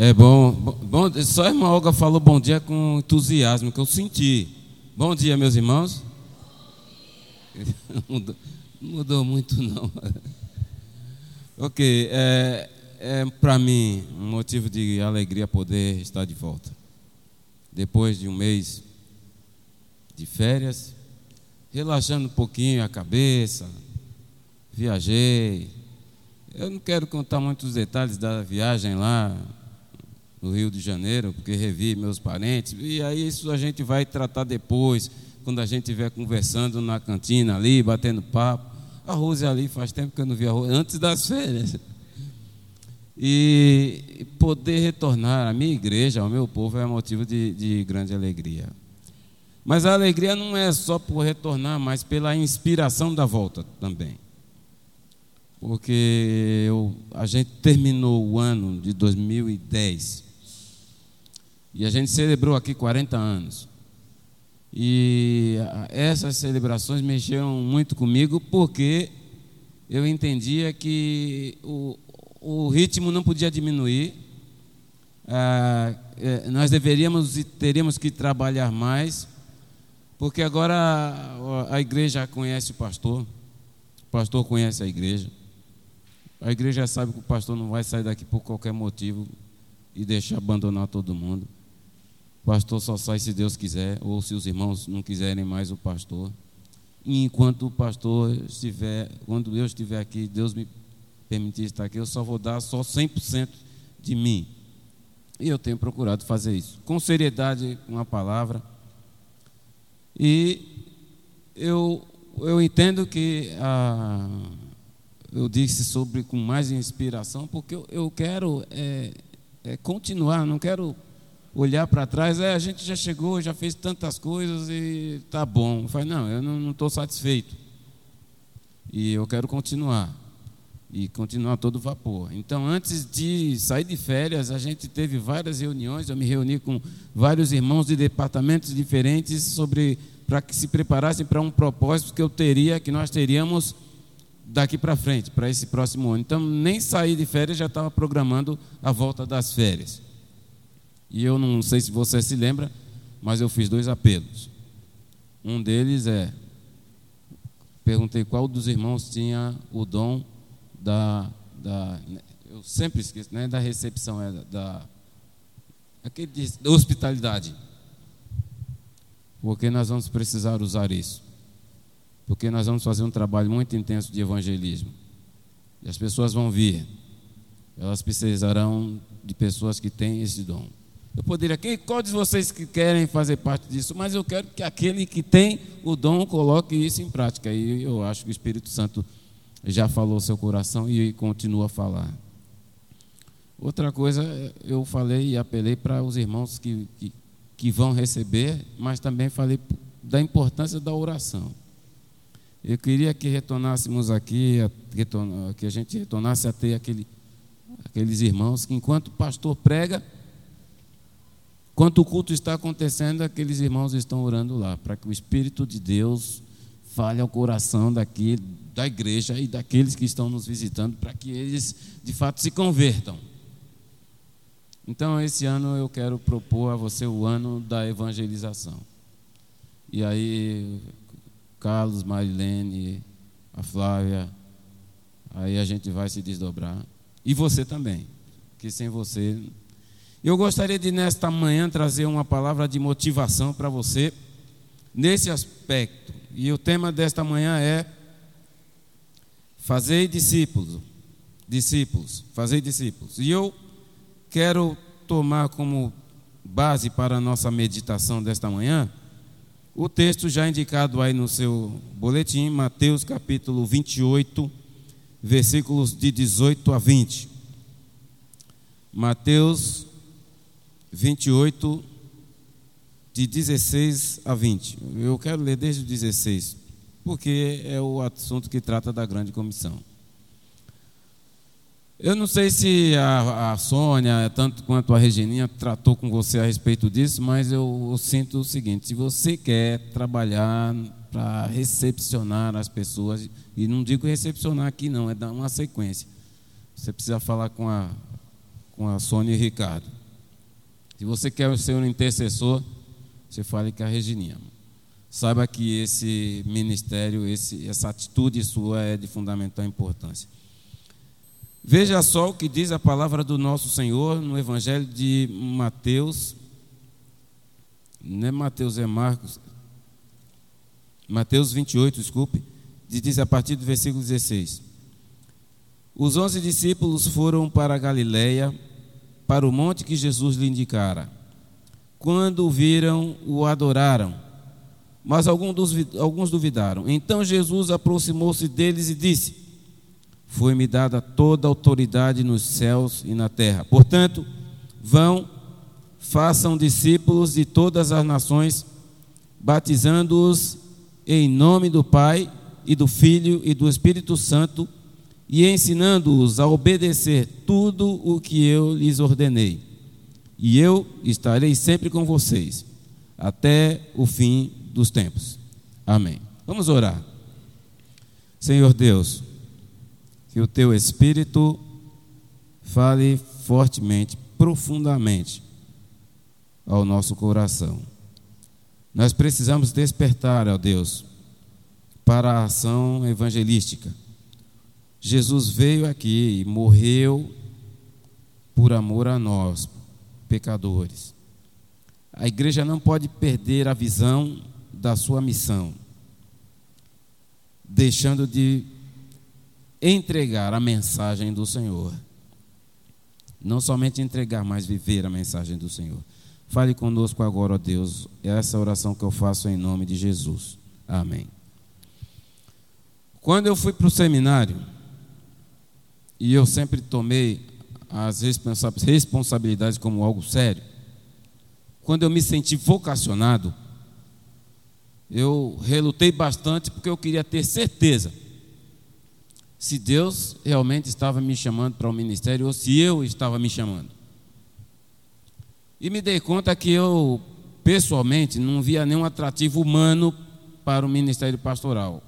É bom, bom, só a irmã Olga falou bom dia com entusiasmo, que eu senti. Bom dia, meus irmãos. Mudou, mudou muito, não. ok, é, é para mim um motivo de alegria poder estar de volta. Depois de um mês de férias, relaxando um pouquinho a cabeça, viajei. Eu não quero contar muitos detalhes da viagem lá, no Rio de Janeiro, porque revi meus parentes, e aí isso a gente vai tratar depois, quando a gente estiver conversando na cantina ali, batendo papo. A Rose ali faz tempo que eu não vi a Rose, antes das férias. E poder retornar à minha igreja, ao meu povo, é motivo de, de grande alegria. Mas a alegria não é só por retornar, mas pela inspiração da volta também. Porque eu, a gente terminou o ano de 2010 e a gente celebrou aqui 40 anos. E essas celebrações mexeram muito comigo porque eu entendia que o, o ritmo não podia diminuir. Ah, é, nós deveríamos e teríamos que trabalhar mais, porque agora a, a igreja conhece o pastor, o pastor conhece a igreja. A igreja sabe que o pastor não vai sair daqui por qualquer motivo e deixar abandonar todo mundo. Pastor só sai se Deus quiser, ou se os irmãos não quiserem mais o pastor. E enquanto o pastor estiver, quando eu estiver aqui, Deus me permitir estar aqui, eu só vou dar só 100% de mim. E eu tenho procurado fazer isso, com seriedade, com a palavra. E eu, eu entendo que a, eu disse sobre com mais inspiração, porque eu, eu quero é, é, continuar, não quero olhar para trás, é, a gente já chegou, já fez tantas coisas e tá bom. Falei, não, eu não estou satisfeito. E eu quero continuar. E continuar todo vapor. Então, antes de sair de férias, a gente teve várias reuniões. Eu me reuni com vários irmãos de departamentos diferentes sobre para que se preparassem para um propósito que eu teria, que nós teríamos daqui para frente, para esse próximo ano. Então, nem sair de férias já estava programando a volta das férias. E eu não sei se você se lembra, mas eu fiz dois apelos. Um deles é: perguntei qual dos irmãos tinha o dom da. da eu sempre esqueço, não é da recepção, é da. da aquele de, da hospitalidade. Porque nós vamos precisar usar isso. Porque nós vamos fazer um trabalho muito intenso de evangelismo. E as pessoas vão vir. Elas precisarão de pessoas que têm esse dom. Eu poderia, quem, qual de vocês que querem fazer parte disso? Mas eu quero que aquele que tem o dom coloque isso em prática. E eu acho que o Espírito Santo já falou seu coração e continua a falar. Outra coisa, eu falei e apelei para os irmãos que, que, que vão receber, mas também falei da importância da oração. Eu queria que retornássemos aqui, que a gente retornasse a ter aquele, aqueles irmãos que, enquanto o pastor prega, Enquanto o culto está acontecendo, aqueles irmãos estão orando lá, para que o Espírito de Deus fale ao coração daqui, da igreja e daqueles que estão nos visitando, para que eles de fato se convertam. Então, esse ano eu quero propor a você o ano da evangelização. E aí, Carlos, Marilene, a Flávia, aí a gente vai se desdobrar. E você também, que sem você eu gostaria de, nesta manhã, trazer uma palavra de motivação para você nesse aspecto. E o tema desta manhã é Fazer discípulos. Discípulos, fazer discípulos. E eu quero tomar como base para a nossa meditação desta manhã o texto já indicado aí no seu boletim, Mateus capítulo 28, versículos de 18 a 20. Mateus 28, de 16 a 20. Eu quero ler desde o 16, porque é o assunto que trata da grande comissão. Eu não sei se a, a Sônia, tanto quanto a Regininha, tratou com você a respeito disso, mas eu, eu sinto o seguinte: se você quer trabalhar para recepcionar as pessoas, e não digo recepcionar aqui, não, é dar uma sequência. Você precisa falar com a com a Sônia e Ricardo. Se você quer ser um intercessor, você fale com a Regininha. Saiba que esse ministério, esse, essa atitude sua é de fundamental importância. Veja só o que diz a palavra do nosso Senhor no Evangelho de Mateus. Não é Mateus, é Marcos. Mateus 28, desculpe. Diz a partir do versículo 16. Os onze discípulos foram para a Galiléia, para o monte que Jesus lhe indicara. Quando o viram, o adoraram, mas alguns duvidaram. Então Jesus aproximou-se deles e disse: Foi-me dada toda a autoridade nos céus e na terra. Portanto, vão, façam discípulos de todas as nações, batizando-os em nome do Pai e do Filho e do Espírito Santo, e ensinando-os a obedecer tudo o que eu lhes ordenei e eu estarei sempre com vocês, até o fim dos tempos. Amém. Vamos orar. Senhor Deus, que o teu Espírito fale fortemente, profundamente ao nosso coração. Nós precisamos despertar, ó Deus, para a ação evangelística. Jesus veio aqui e morreu por amor a nós, pecadores. A igreja não pode perder a visão da sua missão, deixando de entregar a mensagem do Senhor. Não somente entregar, mas viver a mensagem do Senhor. Fale conosco agora, ó Deus. É essa oração que eu faço em nome de Jesus. Amém. Quando eu fui para o seminário, e eu sempre tomei as responsabilidades como algo sério, quando eu me senti vocacionado, eu relutei bastante porque eu queria ter certeza se Deus realmente estava me chamando para o ministério ou se eu estava me chamando. E me dei conta que eu, pessoalmente, não via nenhum atrativo humano para o ministério pastoral.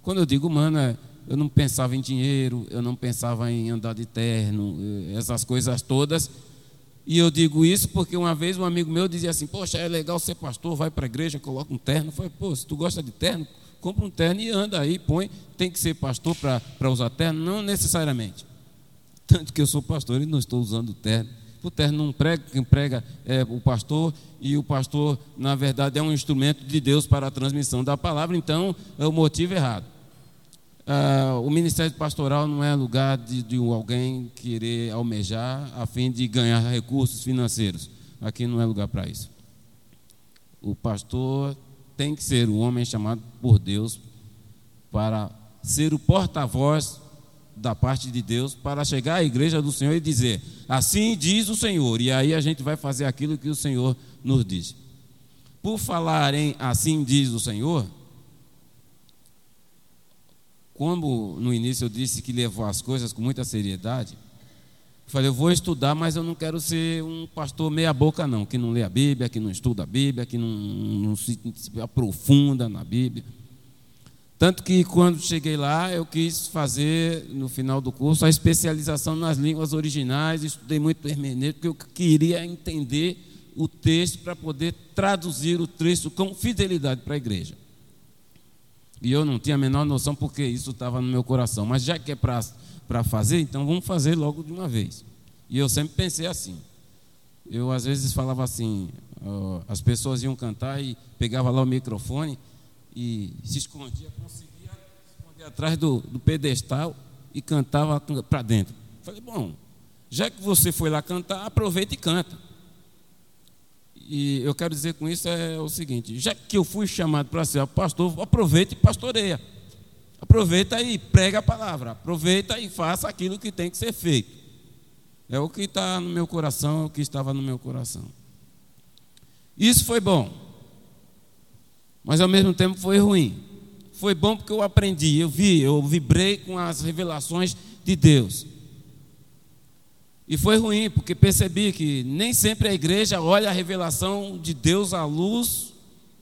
Quando eu digo humano, é eu não pensava em dinheiro, eu não pensava em andar de terno, eh, essas coisas todas. E eu digo isso porque uma vez um amigo meu dizia assim: Poxa, é legal ser pastor, vai para a igreja, coloca um terno. Eu falei: Pô, se tu gosta de terno, compra um terno e anda aí, põe. Tem que ser pastor para usar terno? Não necessariamente. Tanto que eu sou pastor e não estou usando terno. O terno não prega, quem prega é o pastor, e o pastor, na verdade, é um instrumento de Deus para a transmissão da palavra, então é o motivo errado. Uh, o ministério pastoral não é lugar de, de, alguém querer almejar a fim de ganhar recursos financeiros. Aqui não é lugar para isso. O pastor tem que ser o homem chamado por Deus para ser o porta-voz da parte de Deus para chegar à igreja do Senhor e dizer: Assim diz o Senhor. E aí a gente vai fazer aquilo que o Senhor nos diz. Por falar em assim diz o Senhor, como no início eu disse que levou as coisas com muita seriedade, falei, eu vou estudar, mas eu não quero ser um pastor meia-boca, não, que não lê a Bíblia, que não estuda a Bíblia, que não, não se, se aprofunda na Bíblia. Tanto que quando cheguei lá, eu quis fazer, no final do curso, a especialização nas línguas originais, estudei muito hermenêutico, porque eu queria entender o texto para poder traduzir o texto com fidelidade para a igreja. E eu não tinha a menor noção porque isso estava no meu coração. Mas já que é para fazer, então vamos fazer logo de uma vez. E eu sempre pensei assim. Eu às vezes falava assim, uh, as pessoas iam cantar e pegava lá o microfone e se escondia, conseguia esconder atrás do, do pedestal e cantava para dentro. Falei, bom, já que você foi lá cantar, aproveita e canta. E eu quero dizer com isso é o seguinte: já que eu fui chamado para ser pastor, aproveita e pastoreia. Aproveita e prega a palavra. Aproveita e faça aquilo que tem que ser feito. É o que está no meu coração, é o que estava no meu coração. Isso foi bom, mas ao mesmo tempo foi ruim. Foi bom porque eu aprendi, eu vi, eu vibrei com as revelações de Deus. E foi ruim, porque percebi que nem sempre a igreja olha a revelação de Deus à luz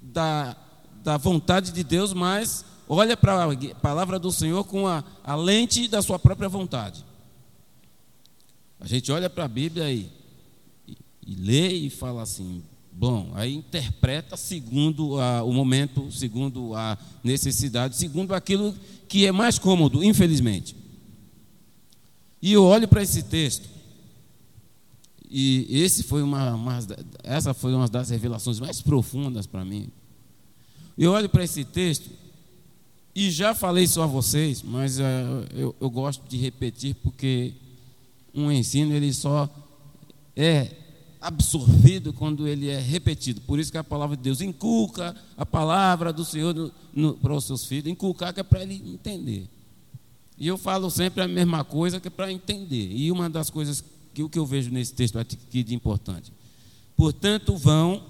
da, da vontade de Deus, mas olha para a palavra do Senhor com a, a lente da sua própria vontade. A gente olha para a Bíblia e, e, lê e fala assim, bom, aí interpreta segundo a, o momento, segundo a necessidade, segundo aquilo que é mais cômodo, infelizmente. E eu olho para esse texto, e esse foi uma, uma, essa foi uma das revelações mais profundas para mim. Eu olho para esse texto e já falei isso a vocês, mas uh, eu, eu gosto de repetir porque um ensino ele só é absorvido quando ele é repetido. Por isso que a palavra de Deus inculca a palavra do Senhor no, no, para os seus filhos, inculcar que é para ele entender. E eu falo sempre a mesma coisa que é para entender. E uma das coisas que o que eu vejo nesse texto aqui de importante. Portanto, vão,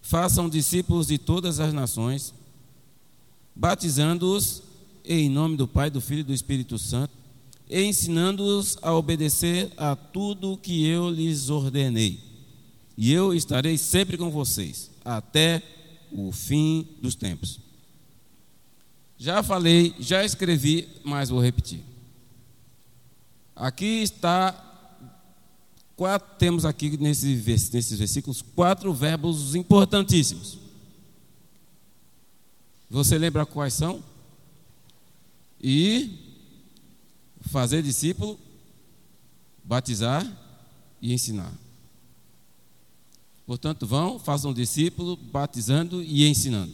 façam discípulos de todas as nações, batizando-os em nome do Pai, do Filho e do Espírito Santo, e ensinando-os a obedecer a tudo que eu lhes ordenei. E eu estarei sempre com vocês, até o fim dos tempos. Já falei, já escrevi, mas vou repetir. Aqui está, quatro, temos aqui nesse, nesses versículos quatro verbos importantíssimos. Você lembra quais são? E fazer discípulo, batizar e ensinar. Portanto, vão, façam discípulo, batizando e ensinando.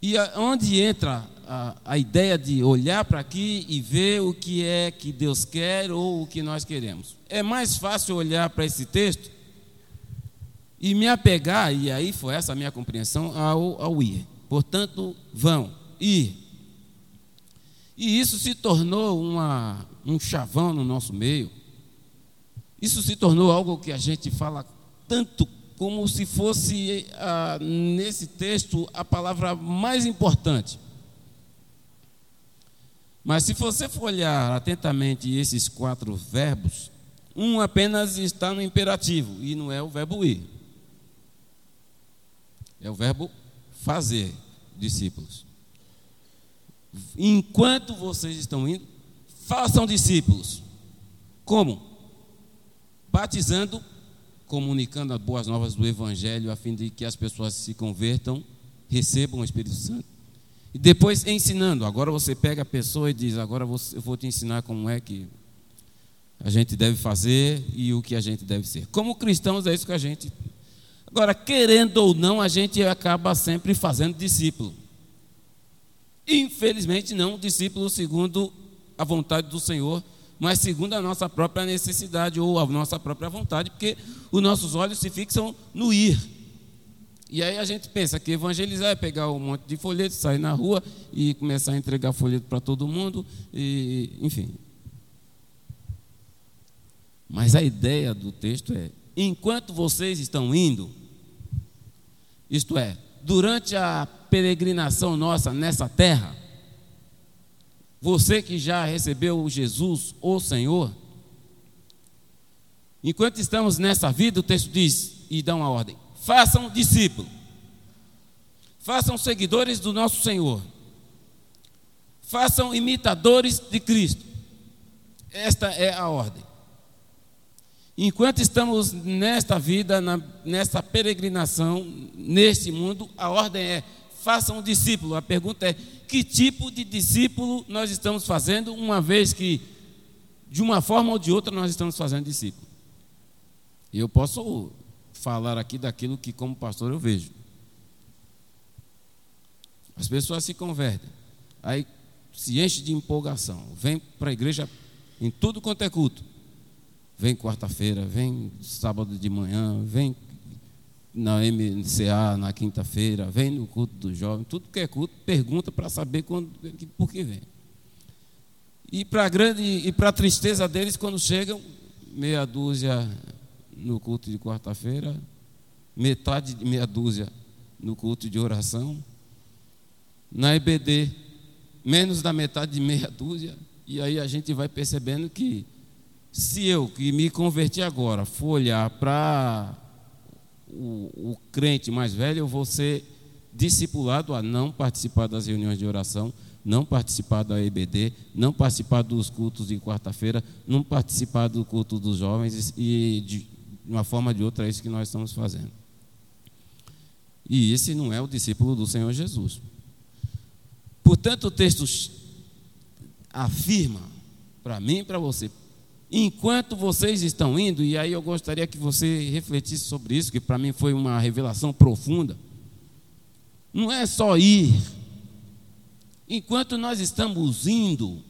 E onde entra a, a ideia de olhar para aqui e ver o que é que Deus quer ou o que nós queremos? É mais fácil olhar para esse texto e me apegar, e aí foi essa a minha compreensão, ao, ao ir. Portanto, vão, ir. E isso se tornou uma, um chavão no nosso meio. Isso se tornou algo que a gente fala tanto como se fosse, ah, nesse texto, a palavra mais importante. Mas se você for olhar atentamente esses quatro verbos, um apenas está no imperativo e não é o verbo ir. É o verbo fazer discípulos. Enquanto vocês estão indo, façam discípulos. Como? Batizando, comunicando as boas novas do Evangelho, a fim de que as pessoas se convertam, recebam o Espírito Santo. E depois ensinando. Agora você pega a pessoa e diz: Agora eu vou te ensinar como é que a gente deve fazer e o que a gente deve ser. Como cristãos, é isso que a gente. Agora, querendo ou não, a gente acaba sempre fazendo discípulo. Infelizmente, não discípulo segundo a vontade do Senhor, mas segundo a nossa própria necessidade ou a nossa própria vontade, porque os nossos olhos se fixam no ir. E aí a gente pensa que evangelizar é pegar um monte de folheto, sair na rua e começar a entregar folheto para todo mundo, e, enfim. Mas a ideia do texto é: enquanto vocês estão indo, isto é, durante a peregrinação nossa nessa terra, você que já recebeu Jesus, o Senhor, enquanto estamos nessa vida, o texto diz e dá uma ordem: façam discípulos, façam seguidores do nosso Senhor, façam imitadores de Cristo. Esta é a ordem. Enquanto estamos nesta vida, na, nessa peregrinação, neste mundo, a ordem é: façam discípulo. A pergunta é: que tipo de discípulo nós estamos fazendo, uma vez que, de uma forma ou de outra, nós estamos fazendo discípulo? Eu posso falar aqui daquilo que, como pastor, eu vejo. As pessoas se convertem, aí se enche de empolgação, vem para a igreja em tudo quanto é culto Vem quarta-feira, vem sábado de manhã, vem na MCA na quinta-feira, vem no culto do jovem, tudo que é culto, pergunta para saber quando, por que vem. E para grande e para tristeza deles, quando chegam, meia dúzia no culto de quarta-feira, metade de meia dúzia no culto de oração, na EBD, menos da metade de meia dúzia, e aí a gente vai percebendo que se eu, que me converti agora, for olhar para o, o, crente mais velho, eu vou ser discipulado a não participar das reuniões de oração, não participar da EBD, não participar dos cultos de quarta-feira, não participar do culto dos jovens e de uma forma ou de outra é isso que nós estamos fazendo. E esse não é o discípulo do Senhor Jesus. Portanto, o texto afirma para mim e para você, enquanto vocês estão indo, e aí eu gostaria que você refletisse sobre isso, que para mim foi uma revelação profunda. Não é só ir. Enquanto nós estamos indo,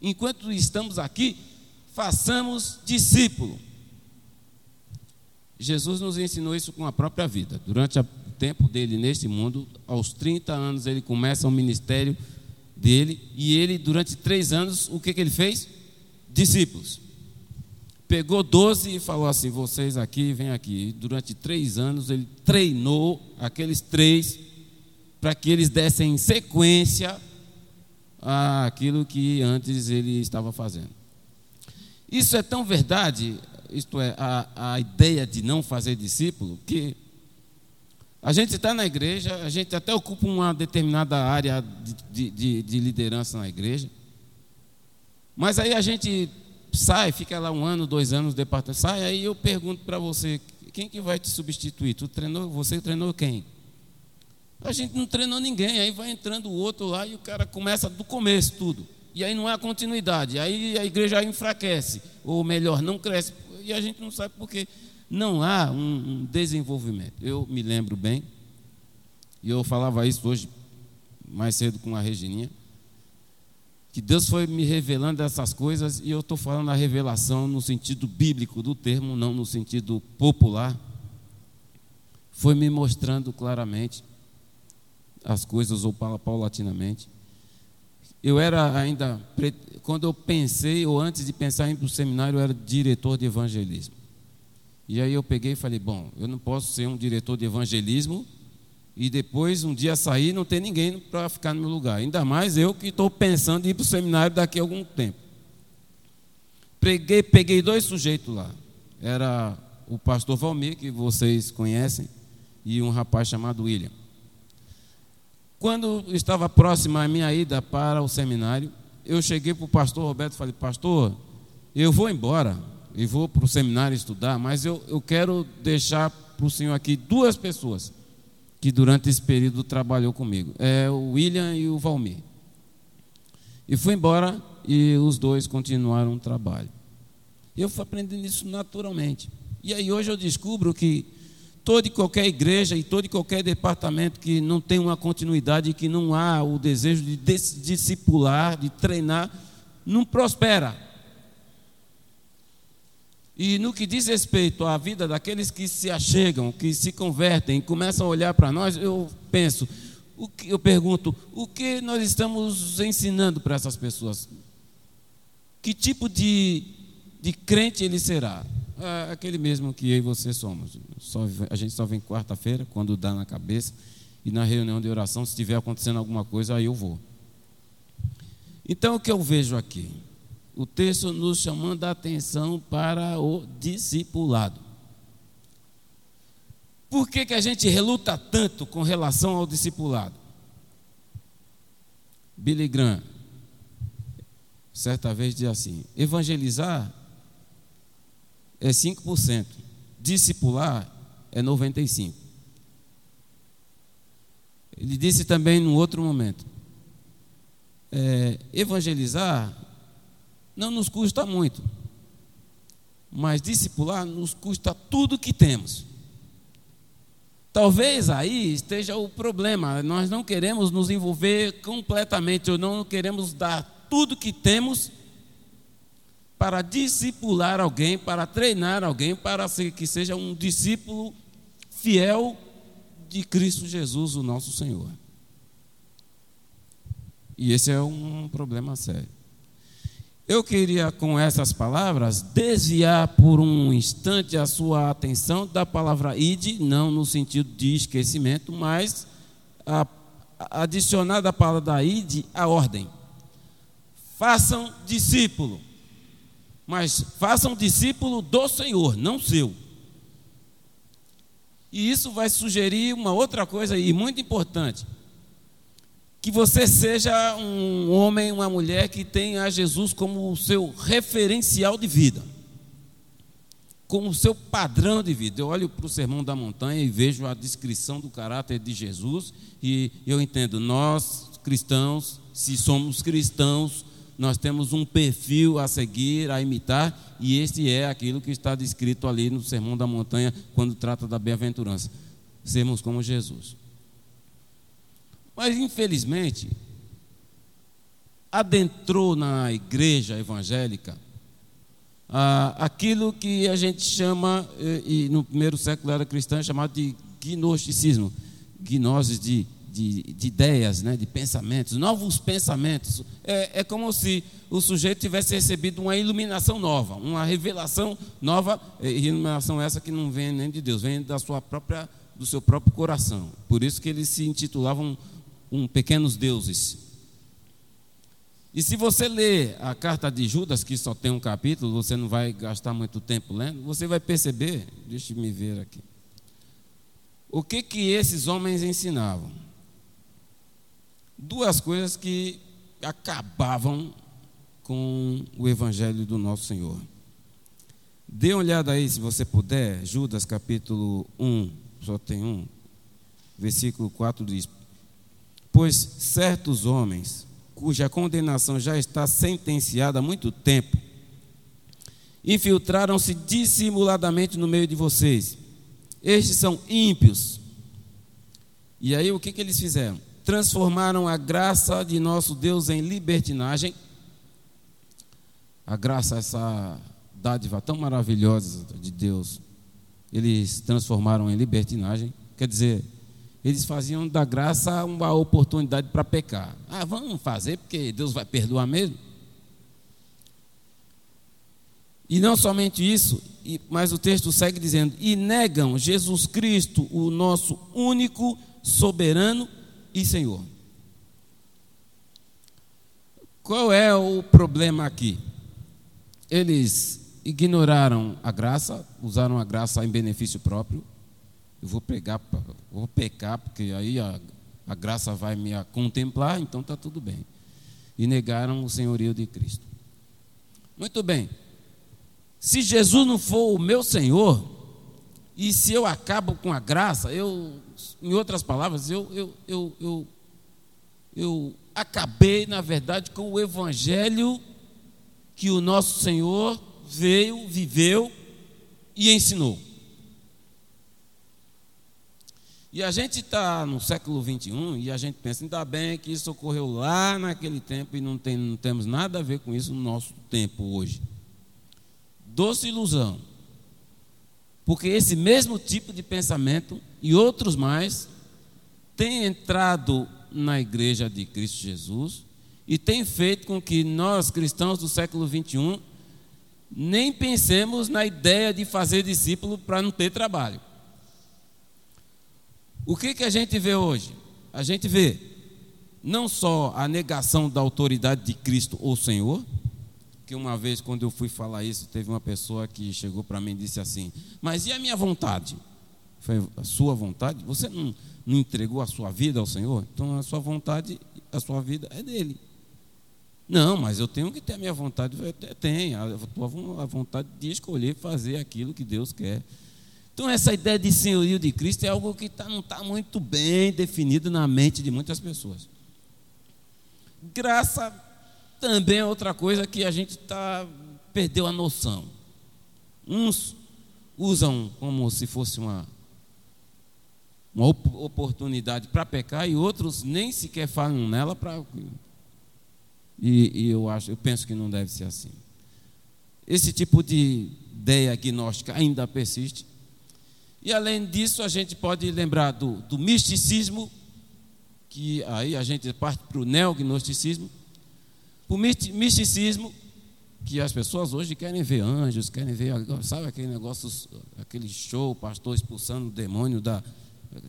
enquanto estamos aqui, façamos discípulo. Jesus nos ensinou isso com a própria vida. Durante o tempo dele neste mundo, aos 30 anos, ele começa o ministério dele e ele, durante três anos, o que, que ele fez? Discípulos. Pegou doze e falou assim: vocês aqui, vem aqui. E durante três anos ele treinou aqueles três para que eles dessem sequência àquilo que antes ele estava fazendo. Isso é tão verdade isto é, a, a ideia de não fazer discípulo, que a gente está na igreja, a gente até ocupa uma determinada área de, de, de, liderança na igreja, mas aí a gente sai, fica lá um ano, dois anos no departamento, sai, aí eu pergunto para você, quem que vai te substituir? Tu treinou, você treinou quem? A gente não treinou ninguém, aí vai entrando o outro lá e o cara começa do começo tudo. E aí não há continuidade, aí a igreja enfraquece, ou melhor, não cresce e a gente não sabe porque não há um, um desenvolvimento. Eu me lembro bem, e eu falava isso hoje mais cedo com a Regininha, que Deus foi me revelando essas coisas e eu estou falando a revelação no sentido bíblico do termo, não no sentido popular. Foi me mostrando claramente as coisas, ou paulatinamente. Eu era ainda, quando eu pensei, ou antes de pensar em ir para o seminário, eu era diretor de evangelismo. E aí eu peguei e falei: bom, eu não posso ser um diretor de evangelismo e depois um dia sair não ter ninguém para ficar no meu lugar. Ainda mais eu que estou pensando em ir para o seminário daqui a algum tempo. Peguei, peguei dois sujeitos lá. Era o pastor Valmir, que vocês conhecem, e um rapaz chamado William. Quando estava próxima a minha ida para o seminário, eu cheguei para o pastor Roberto e falei: Pastor, eu vou embora e vou para o seminário estudar, mas eu, eu quero deixar para o senhor aqui duas pessoas que durante esse período trabalhou comigo: é o William e o Valmir. E fui embora e os dois continuaram o trabalho. Eu fui aprendendo isso naturalmente. E aí hoje eu descubro que toda e qualquer igreja e todo e qualquer departamento que não tem uma continuidade, que não há o desejo de discipular, de treinar, não prospera. E no que diz respeito à vida daqueles que se achegam, que se convertem, começam a olhar para nós, eu penso, eu pergunto, o que nós estamos ensinando para essas pessoas? Que tipo de, de crente ele será? É aquele mesmo que eu e você somos. Só, a gente só vem quarta-feira, quando dá na cabeça, e na reunião de oração, se estiver acontecendo alguma coisa, aí eu vou. Então, o que eu vejo aqui? O texto nos chamando a atenção para o discipulado. Por que, que a gente reluta tanto com relação ao discipulado? Billy Graham, certa vez, diz assim: evangelizar é 5%, discipular é 95%. Ele disse também num outro momento: é, evangelizar não nos custa muito, mas discipular nos custa tudo que temos. Talvez aí esteja o problema. Nós não queremos nos envolver completamente, ou não queremos dar tudo que temos para discipular alguém, para treinar alguém, para que seja um discípulo fiel de Cristo Jesus, o nosso Senhor. E esse é um problema sério. Eu queria, com essas palavras, desviar por um instante a sua atenção da palavra id, não no sentido de esquecimento, mas a, adicionar da palavra id a ordem. Façam discípulo mas façam discípulo do Senhor, não seu. E isso vai sugerir uma outra coisa e muito importante. que você seja um homem, uma mulher que tenha Jesus como o seu referencial de vida, como o seu padrão de vida. Eu olho para o Sermão da Montanha e vejo a descrição do caráter de Jesus e eu entendo, nós cristãos, se somos cristãos, nós temos um perfil a seguir, a imitar, e este é aquilo que está descrito ali no Sermão da Montanha, quando trata da bem-aventurança. Sermos como Jesus. Mas, infelizmente, adentrou na igreja evangélica ah, aquilo que a gente chama, e, e no primeiro século era cristã, chamado de gnosticismo, gnoses de, de, de, ideias, né, de pensamentos, novos pensamentos. É, é como se o sujeito tivesse recebido uma iluminação nova, uma revelação nova, iluminação essa que não vem nem de Deus, vem da sua própria, do seu próprio coração. Por isso que eles se intitulavam um pequenos deuses. E se você ler a carta de Judas, que só tem um capítulo, você não vai gastar muito tempo lendo, você vai perceber, deixe me ver aqui. O que que esses homens ensinavam? Duas coisas que acabavam com o evangelho do nosso Senhor. Dê uma olhada aí, se você puder, Judas capítulo 1, só tem um, versículo 4 diz: Pois certos homens, cuja condenação já está sentenciada há muito tempo, infiltraram-se dissimuladamente no meio de vocês. Estes são ímpios. E aí o que, que eles fizeram? Transformaram a graça de nosso Deus em libertinagem. A graça, essa dádiva tão maravilhosa de Deus, eles transformaram em libertinagem. Quer dizer, eles faziam da graça uma oportunidade para pecar. Ah, vamos fazer porque Deus vai perdoar mesmo. E não somente isso, mas o texto segue dizendo: e negam Jesus Cristo, o nosso único soberano e Senhor. Qual é o problema aqui? Eles ignoraram a graça, usaram a graça em benefício próprio, eu vou pegar, vou pecar, porque aí a, a graça vai me contemplar, então está tudo bem. E negaram o senhorio de Cristo. Muito bem. Se Jesus não for o meu Senhor, e se eu acabo com a graça, eu, em outras palavras, eu, eu, eu, eu, eu acabei, na verdade, com o evangelho que o nosso Senhor veio, viveu e ensinou. E a gente está no século 21 e a gente pensa, ainda bem que isso ocorreu lá naquele tempo e não, tem, não temos nada a ver com isso no nosso tempo hoje. Doce ilusão. Porque esse mesmo tipo de pensamento e outros mais tem entrado na igreja de Cristo Jesus e tem feito com que nós, cristãos do século 21, nem pensemos na ideia de fazer discípulo para não ter trabalho. O que, que a gente vê hoje? A gente vê não só a negação da autoridade de Cristo ou Senhor, que uma vez, quando eu fui falar isso, teve uma pessoa que chegou para mim e disse assim: Mas e a minha vontade? Foi a sua vontade? Você não, não entregou a sua vida ao Senhor? Então a sua vontade, a sua vida é dele. Não, mas eu tenho que ter a minha vontade. Tenho a vontade de escolher fazer aquilo que Deus quer. Então, essa ideia de senhorio de Cristo é algo que tá, não está muito bem definido na mente de muitas pessoas. Graça também é outra coisa que a gente tá, perdeu a noção. Uns usam como se fosse uma, uma oportunidade para pecar e outros nem sequer falam nela para. E, e eu acho, eu penso que não deve ser assim. Esse tipo de ideia agnóstica ainda persiste. E além disso, a gente pode lembrar do, do misticismo, que aí a gente parte para o neognosticismo. O misticismo, que as pessoas hoje querem ver anjos, querem ver, sabe aquele negócio, aquele show, pastor expulsando o demônio da.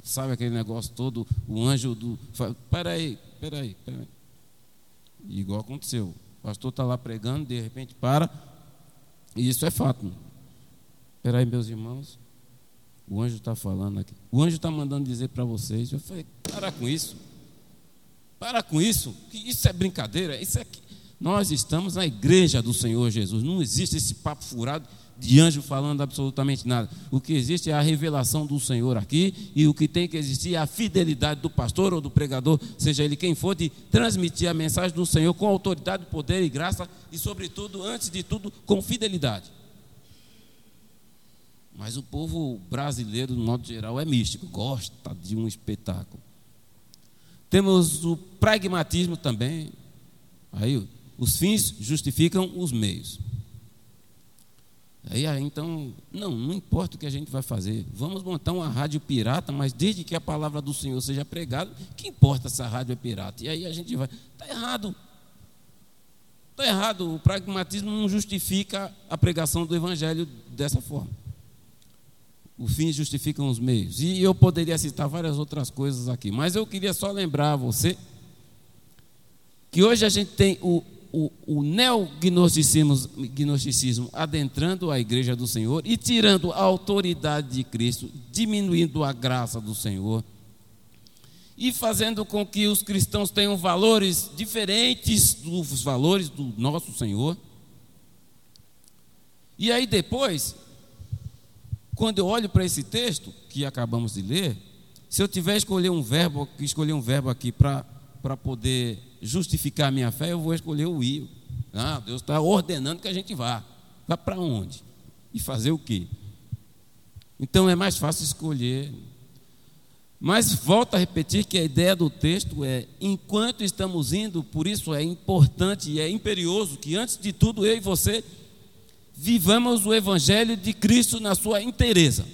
Sabe aquele negócio todo, o anjo do. Peraí, peraí, peraí. Igual aconteceu. O pastor está lá pregando, de repente para, e isso é fato. Peraí, meus irmãos, o anjo está falando aqui. O anjo está mandando dizer para vocês. Eu falei, para com isso. Para com isso, isso é brincadeira. Isso é nós estamos na igreja do Senhor Jesus. Não existe esse papo furado de anjo falando absolutamente nada. O que existe é a revelação do Senhor aqui, e o que tem que existir é a fidelidade do pastor ou do pregador, seja ele quem for, de transmitir a mensagem do Senhor com autoridade, poder e graça, e, sobretudo, antes de tudo, com fidelidade. Mas o povo brasileiro, no modo geral, é místico, gosta de um espetáculo. Temos o pragmatismo também. Aí, os fins justificam os meios. Aí, aí, então, não, não importa o que a gente vai fazer. Vamos montar uma rádio pirata, mas desde que a palavra do Senhor seja pregada, que importa se a rádio é pirata? E aí a gente vai. Está errado. Está errado. O pragmatismo não justifica a pregação do Evangelho dessa forma. Os fins justificam os meios. E eu poderia citar várias outras coisas aqui, mas eu queria só lembrar a você que hoje a gente tem o o, o neognosticismo adentrando a igreja do Senhor e tirando a autoridade de Cristo, diminuindo a graça do Senhor e fazendo com que os cristãos tenham valores diferentes dos valores do nosso Senhor. E aí depois, quando eu olho para esse texto que acabamos de ler, se eu tiver escolher um verbo, escolher um verbo aqui para poder justificar minha fé, eu vou escolher o ir. Ah, Deus está ordenando que a gente vá. Vá para onde? E fazer o quê? Então é mais fácil escolher. Mas volto a repetir que a ideia do texto é: enquanto estamos indo, por isso é importante e é imperioso que, antes de tudo, eu e você vivamos o Evangelho de Cristo na sua inteireza.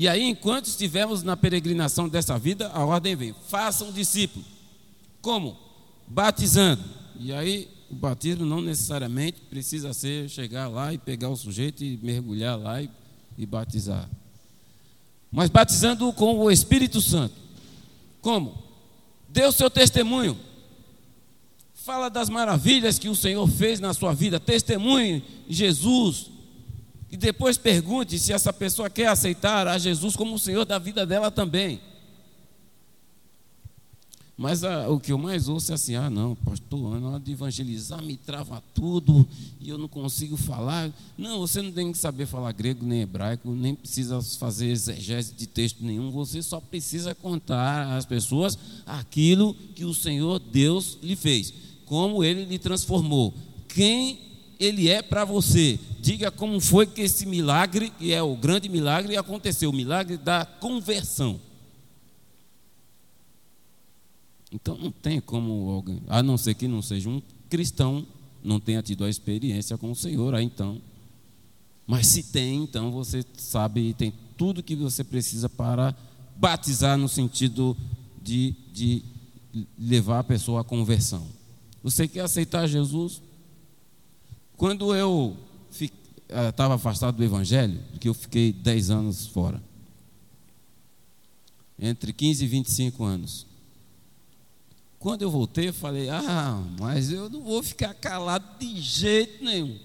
E aí, enquanto estivermos na peregrinação dessa vida, a ordem vem: façam discípulo. Como? Batizando. E aí, o batismo não necessariamente precisa ser chegar lá e pegar o sujeito e mergulhar lá e, e batizar. Mas batizando com o Espírito Santo. Como? Dê o seu testemunho. Fala das maravilhas que o Senhor fez na sua vida. Testemunhe Jesus e depois pergunte se essa pessoa quer aceitar a Jesus como o Senhor da vida dela também. Mas o que eu mais ouço é assim: ah, não, pastor, na hora de evangelizar me trava tudo e eu não consigo falar. Não, você não tem que saber falar grego nem hebraico, nem precisa fazer exegese de texto nenhum, você só precisa contar às pessoas aquilo que o Senhor Deus lhe fez, como ele lhe transformou. Quem ele é para você. Diga como foi que esse milagre, que é o grande milagre, aconteceu o milagre da conversão. Então não tem como alguém, a não ser que não seja um cristão, não tenha tido a experiência com o Senhor, aí então. Mas se tem, então você sabe, tem tudo que você precisa para batizar no sentido de, de levar a pessoa à conversão. Você quer aceitar Jesus? Quando eu estava eh, afastado do Evangelho, que eu fiquei 10 anos fora, entre 15 e 25 anos. Quando eu voltei, eu falei: Ah, mas eu não vou ficar calado de jeito nenhum.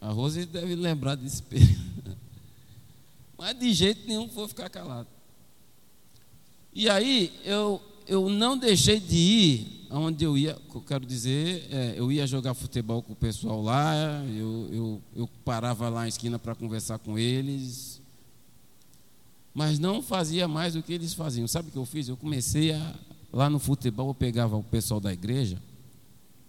A Rose deve lembrar desse período. Mas de jeito nenhum vou ficar calado. E aí eu, eu não deixei de ir onde eu ia, quero dizer, é, eu ia jogar futebol com o pessoal lá, eu, eu, eu parava lá na esquina para conversar com eles, mas não fazia mais do que eles faziam. Sabe o que eu fiz? Eu comecei a, lá no futebol, eu pegava o pessoal da igreja,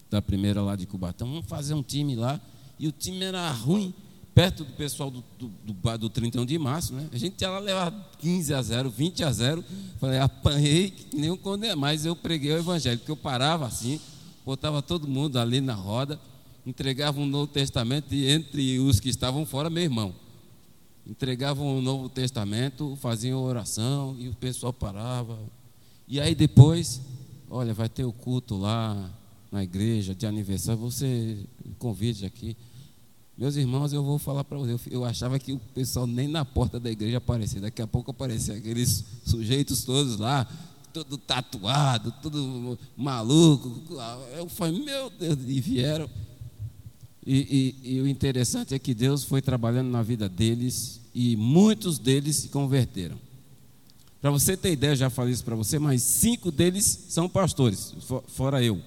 da primeira lá de Cubatão, vamos fazer um time lá, e o time era ruim, perto do pessoal do, do, do, do 31 de março, né? A gente ia lá levar 15 a 0, 20 a 0. Falei, apanhei nem um condenado, mas eu preguei o evangelho, porque eu parava assim, botava todo mundo ali na roda, entregava um Novo Testamento e entre os que estavam fora, meu irmão. Entregavam o Novo Testamento, faziam oração e o pessoal parava. E aí depois, olha, vai ter o culto lá na igreja de aniversário, você convide aqui. Meus irmãos, eu vou falar para vocês, eu achava que o pessoal nem na porta da igreja aparecia. Daqui a pouco aparecia aqueles sujeitos todos lá, todo tatuado, tudo maluco. Eu falei, meu Deus, e vieram. E, e, e o interessante é que Deus foi trabalhando na vida deles e muitos deles se converteram. Para você ter ideia, já falei isso para você, mas cinco deles são pastores, fora eu.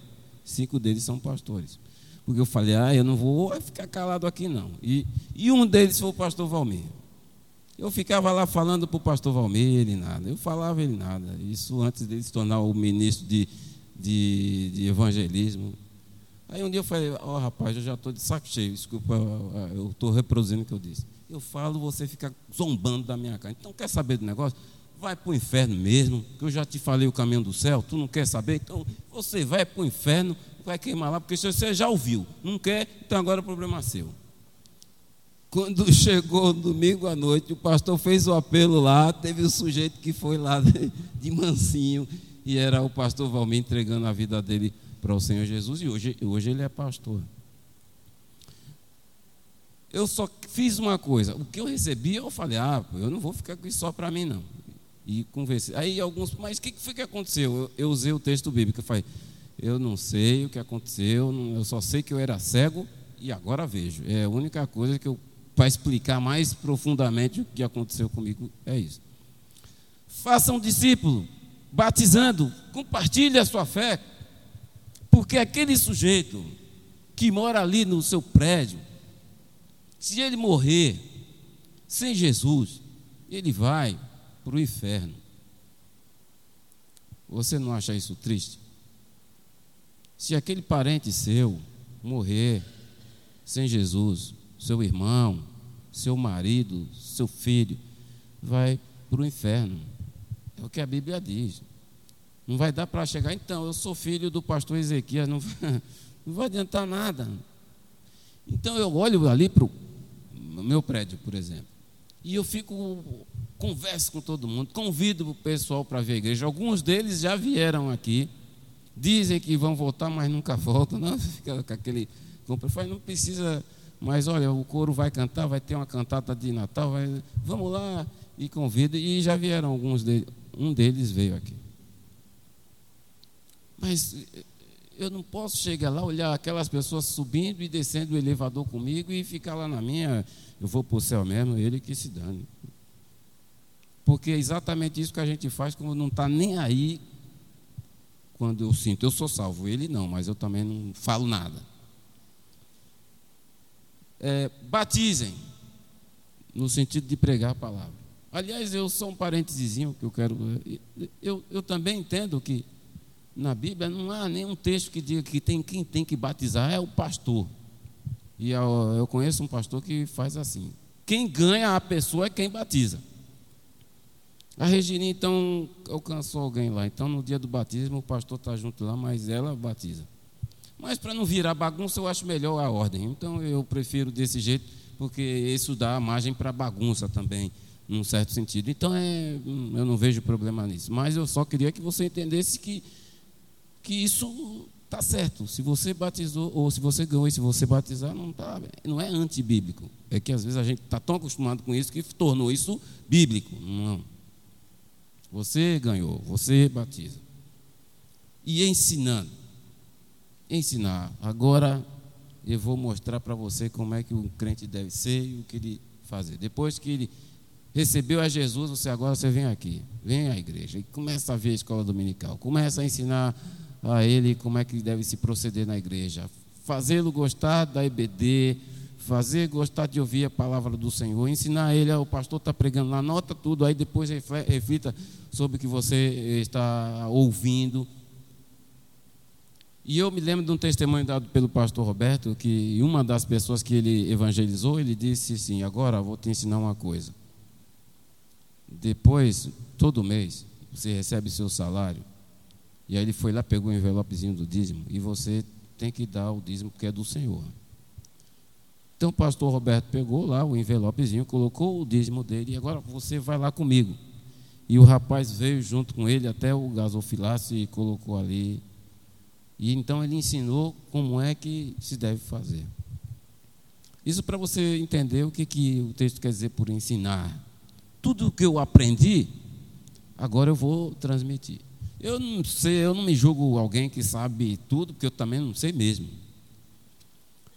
Cinco deles são pastores. Porque eu falei, ah, eu não vou ficar calado aqui não. E, e um deles foi o pastor Valmir. Eu ficava lá falando para o pastor Valmir, ele nada. Eu falava ele nada. Isso antes dele se tornar o ministro de, de, de evangelismo. Aí um dia eu falei, ó oh, rapaz, eu já estou de saco cheio, desculpa, eu estou reproduzindo o que eu disse. Eu falo, você fica zombando da minha cara. Então quer saber do negócio? vai para o inferno mesmo, que eu já te falei o caminho do céu, tu não quer saber? Então você vai para o inferno, vai queimar lá, porque você já ouviu, não quer, então agora o problema é seu. Quando chegou domingo à noite, o pastor fez o apelo lá, teve o sujeito que foi lá de mansinho, e era o pastor Valmir entregando a vida dele para o Senhor Jesus, e hoje, hoje ele é pastor. Eu só fiz uma coisa, o que eu recebi, eu falei, ah, eu não vou ficar com isso só para mim, não e conversei. Aí alguns, mas o que foi que aconteceu? Eu, eu, usei o texto bíblico, eu falei, eu não sei o que aconteceu, eu só sei que eu era cego e agora vejo. É a única coisa que eu, para explicar mais profundamente o que aconteceu comigo, é isso. Faça um discípulo, batizando, compartilhe a sua fé, porque aquele sujeito que mora ali no seu prédio, se ele morrer sem Jesus, ele vai para o inferno. Você não acha isso triste? Se aquele parente seu morrer sem Jesus, seu irmão, seu marido, seu filho, vai para o inferno. É o que a Bíblia diz. Não vai dar para chegar, então, eu sou filho do pastor Ezequias, não não vai adiantar nada. Então eu olho ali para o meu prédio, por exemplo, e eu fico converso com todo mundo, convido o pessoal para ver a igreja. Alguns deles já vieram aqui, dizem que vão voltar, mas nunca voltam. Não, fica com aquele. Não precisa, mas olha, o coro vai cantar, vai ter uma cantata de Natal, vai, vamos lá e convido. E já vieram alguns deles, um deles veio aqui. Mas eu não posso chegar lá, olhar aquelas pessoas subindo e descendo o elevador comigo e ficar lá na minha, eu vou para o céu mesmo, ele que se dane. Porque é exatamente isso que a gente faz quando não está nem aí quando eu sinto, eu sou salvo, ele não, mas eu também não falo nada. É, batizem, no sentido de pregar a palavra. Aliás, eu sou um parênteses que eu quero. Eu, eu também entendo que na Bíblia não há nenhum texto que diga que tem, quem tem que batizar é o pastor. E eu, eu conheço um pastor que faz assim: quem ganha a pessoa é quem batiza. A Regina, então, alcançou alguém lá. Então, no dia do batismo, o pastor está junto lá, mas ela batiza. Mas para não virar bagunça, eu acho melhor a ordem. Então, eu prefiro desse jeito, porque isso dá margem para bagunça também, num certo sentido. Então, é, eu não vejo problema nisso. Mas eu só queria que você entendesse que, que isso está certo. Se você batizou, ou se você ganhou e se você batizar, não, tá, não é antibíblico. É que às vezes a gente está tão acostumado com isso que tornou isso bíblico. Não. Você ganhou, você batiza. E ensinando. Ensinar. Agora eu vou mostrar para você como é que um crente deve ser e o que ele fazer. Depois que ele recebeu a Jesus, você agora você vem aqui, vem à igreja e começa a ver a escola dominical, começa a ensinar a ele como é que deve se proceder na igreja, fazê-lo gostar da EBD, fazer gostar de ouvir a palavra do Senhor, ensinar ele, o pastor está pregando lá, anota tudo, aí depois reflita sobre o que você está ouvindo. E eu me lembro de um testemunho dado pelo pastor Roberto, que uma das pessoas que ele evangelizou, ele disse assim: Agora vou te ensinar uma coisa. Depois, todo mês, você recebe seu salário. E aí ele foi lá, pegou o um envelopezinho do dízimo, e você tem que dar o dízimo que é do Senhor. Então o pastor Roberto pegou lá o envelopezinho, colocou o dízimo dele, e agora você vai lá comigo. E o rapaz veio junto com ele até o gasofilácio e colocou ali. E então ele ensinou como é que se deve fazer. Isso para você entender o que, que o texto quer dizer por ensinar. Tudo que eu aprendi, agora eu vou transmitir. Eu não sei, eu não me julgo alguém que sabe tudo, porque eu também não sei mesmo.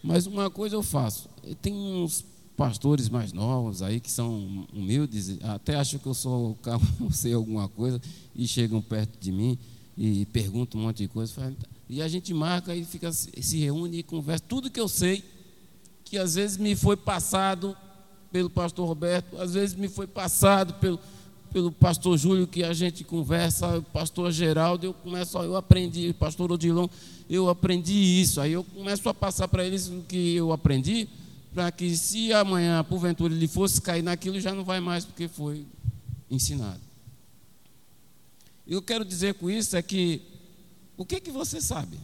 Mas uma coisa eu faço. Tem uns pastores mais novos aí que são humildes, até acham que eu sou eu sei alguma coisa e chegam perto de mim e perguntam um monte de coisa. E a gente marca e fica, se reúne e conversa tudo que eu sei, que às vezes me foi passado pelo pastor Roberto, às vezes me foi passado pelo, pelo pastor Júlio, que a gente conversa, o pastor Geraldo, eu começo, eu aprendi, pastor Odilon, eu aprendi isso, aí eu começo a passar para eles o que eu aprendi, para que se amanhã, porventura, ele fosse cair naquilo, já não vai mais, porque foi ensinado. Eu quero dizer com isso é que o que que você sabe?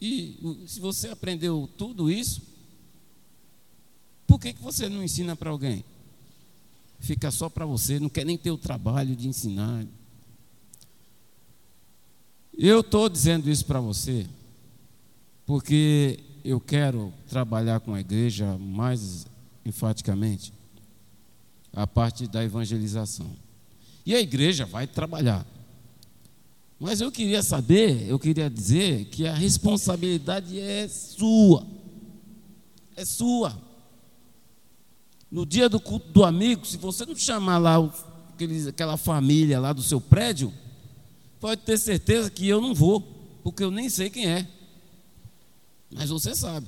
E se você aprendeu tudo isso, por que, que você não ensina para alguém? Fica só para você, não quer nem ter o trabalho de ensinar. Eu estou dizendo isso para você, porque eu quero trabalhar com a igreja mais enfaticamente a parte da evangelização. E a igreja vai trabalhar. Mas eu queria saber, eu queria dizer que a responsabilidade é sua. É sua. No dia do culto do amigo, se você não chamar lá aquela família lá do seu prédio, pode ter certeza que eu não vou, porque eu nem sei quem é. Mas você sabe.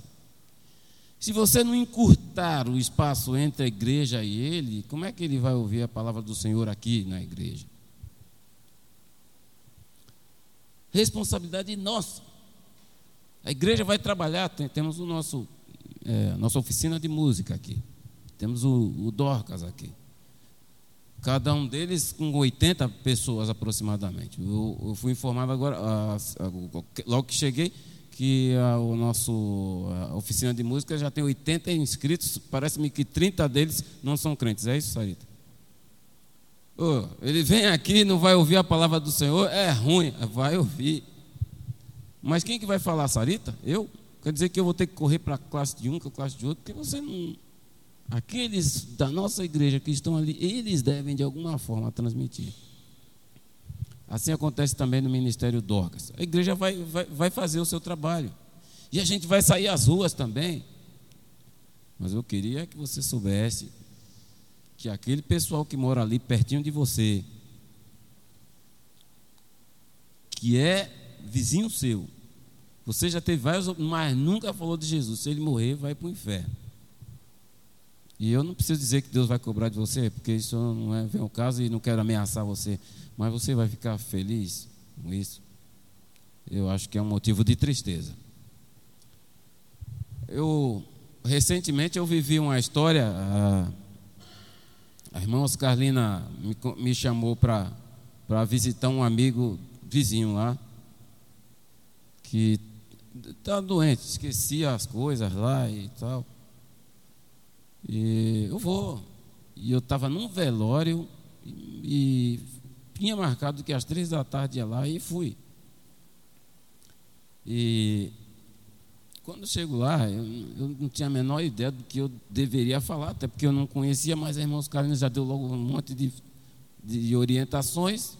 Se você não encurtar o espaço entre a igreja e ele, como é que ele vai ouvir a palavra do Senhor aqui na igreja? Responsabilidade nossa. A igreja vai trabalhar, temos o nosso, é, nossa oficina de música aqui. Temos o, o Dorcas aqui. Cada um deles com 80 pessoas aproximadamente. Eu, eu fui informado agora, a, a, logo que cheguei, que a, o nosso a oficina de música já tem 80 inscritos, parece-me que 30 deles não são crentes. É isso, Sarita? Oh, ele vem aqui não vai ouvir a palavra do Senhor, é ruim, vai ouvir. Mas quem que vai falar, Sarita? Eu? Quer dizer que eu vou ter que correr para a classe de um, para a classe de outro, porque você não. Aqueles da nossa igreja que estão ali, eles devem de alguma forma transmitir. Assim acontece também no Ministério Dorcas. A igreja vai, vai, vai fazer o seu trabalho. E a gente vai sair às ruas também. Mas eu queria que você soubesse que aquele pessoal que mora ali pertinho de você, que é vizinho seu, você já teve vários, mas nunca falou de Jesus. Se ele morrer, vai para o inferno. E eu não preciso dizer que Deus vai cobrar de você, porque isso não é vem o caso e não quero ameaçar você. Mas você vai ficar feliz com isso? Eu acho que é um motivo de tristeza. Eu recentemente eu vivi uma história. A, a irmã Oscarlina me, me chamou para visitar um amigo vizinho lá que está doente, esquecia as coisas lá e tal. E eu vou. E eu estava num velório e tinha marcado que às três da tarde ia lá e fui. E quando chego lá, eu, eu, não tinha a menor ideia do que eu deveria falar, até porque eu não conhecia, mas a Carlinhos já deu logo um monte de, de orientações.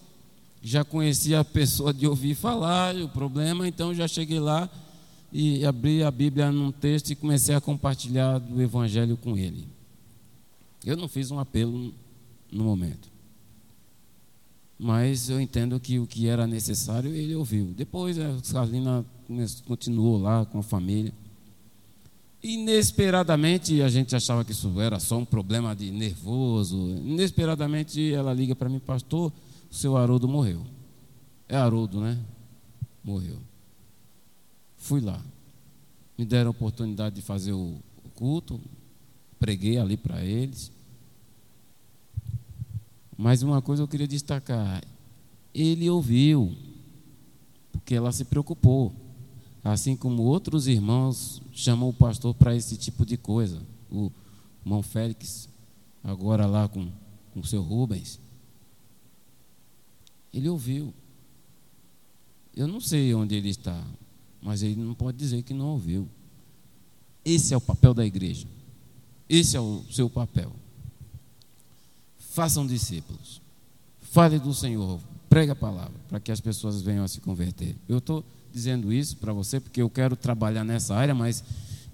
Já conhecia a pessoa de ouvir falar, o problema, então já cheguei lá e abri a Bíblia num texto e comecei a compartilhar do Evangelho com ele. Eu não fiz um apelo no momento mas eu entendo que o que era necessário ele ouviu. Depois a Carlina continuou lá com a família. Inesperadamente, a gente achava que isso era só um problema de nervoso. Inesperadamente, ela liga para mim, pastor, o seu Haroldo morreu. É Haroldo, né? Morreu. Fui lá. Me deram a oportunidade de fazer o culto. Preguei ali para eles. Mas uma coisa eu queria destacar: ele ouviu, porque ela se preocupou. Assim como outros irmãos chamam o pastor para esse tipo de coisa. O irmão Félix, agora lá com o seu Rubens. Ele ouviu. Eu não sei onde ele está, mas ele não pode dizer que não ouviu. Esse é o papel da igreja. Esse é o seu papel façam discípulos. Fale do Senhor, pregue a palavra, para que as pessoas venham a se converter. Eu estou dizendo isso para você porque eu quero trabalhar nessa área, mas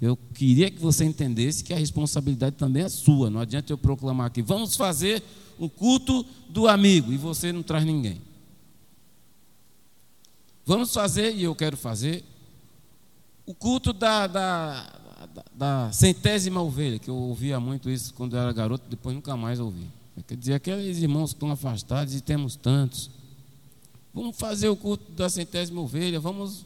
Eu queria que você entendesse que a responsabilidade também é sua. Não adianta eu proclamar aqui, vamos fazer o culto do amigo, e você não traz ninguém. Vamos fazer, e eu quero fazer, o culto da, da, da, da centésima ovelha, que eu ouvia muito isso quando eu era garoto, depois nunca mais ouvi. Quer dizer, aqueles irmãos que estão afastados, e temos tantos. Vamos fazer o culto da centésima ovelha, vamos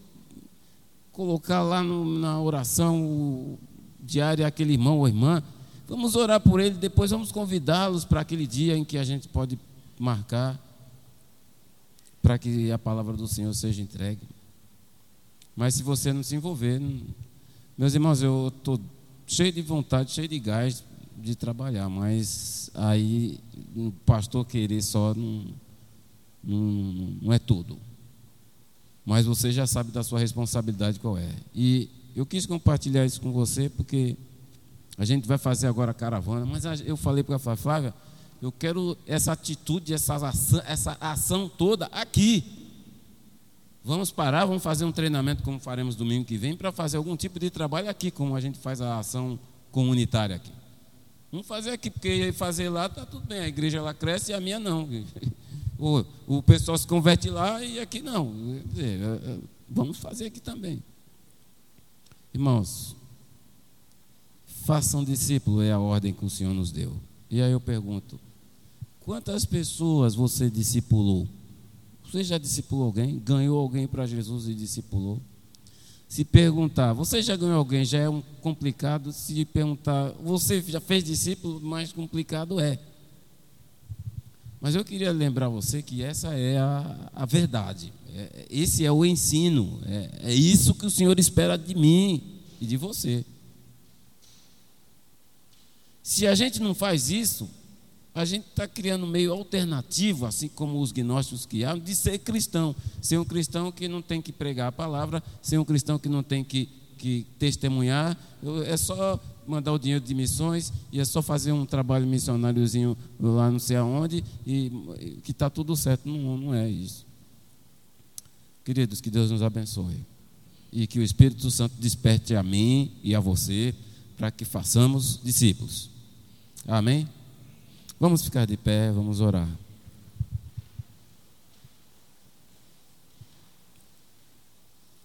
colocar lá no, na oração diária aquele irmão ou irmã. Vamos orar por ele, depois vamos convidá-los para aquele dia em que a gente pode marcar para que a palavra do Senhor seja entregue. Mas se você não se envolver, não... meus irmãos, eu estou cheio de vontade, cheio de gás de trabalhar, mas aí o pastor querer só não, não, não é tudo mas você já sabe da sua responsabilidade qual é. E eu quis compartilhar isso com você porque a gente vai fazer agora a caravana, mas eu falei para a Flávia, eu quero essa atitude, essa ação, essa ação toda aqui. Vamos parar, vamos fazer um treinamento como faremos domingo que vem para fazer algum tipo de trabalho aqui, como a gente faz a ação comunitária aqui. Vamos fazer aqui, porque fazer lá está tudo bem, a igreja lá cresce e a minha não. O, o pessoal se converte lá e aqui não. É, é, vamos fazer aqui também. Irmãos, façam discípulo é a ordem que o Senhor nos deu. E aí eu pergunto: quantas pessoas você discipulou? Você já discipulou alguém? Ganhou alguém para Jesus e discipulou? Se perguntar, você já ganhou alguém? Já é um complicado. Se perguntar, você já fez discípulo? Mais complicado é. Mas eu queria lembrar você que essa é a, a verdade. É, esse é o ensino. É, é isso que o Senhor espera de mim e de você. Se a gente não faz isso, a gente está criando um meio alternativo, assim como os gnósticos criaram, de ser cristão. Ser um cristão que não tem que pregar a palavra, ser um cristão que não tem que, que testemunhar. É só mandar o dinheiro de missões e é só fazer um trabalho missionáriozinho lá não sei aonde e que está tudo certo. Não, não é isso. Queridos, que Deus nos abençoe. E que o Espírito Santo desperte a mim e a você para que façamos discípulos. Amém? Vamos ficar de pé, vamos orar.